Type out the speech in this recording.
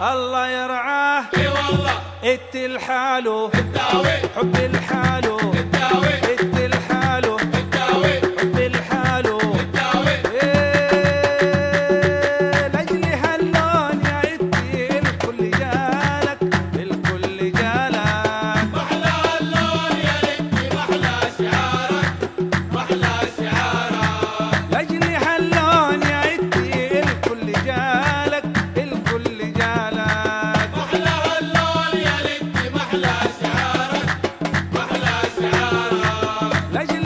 الله يرعاه. اي والله. إت الحالو الداوي حب الحالو Legend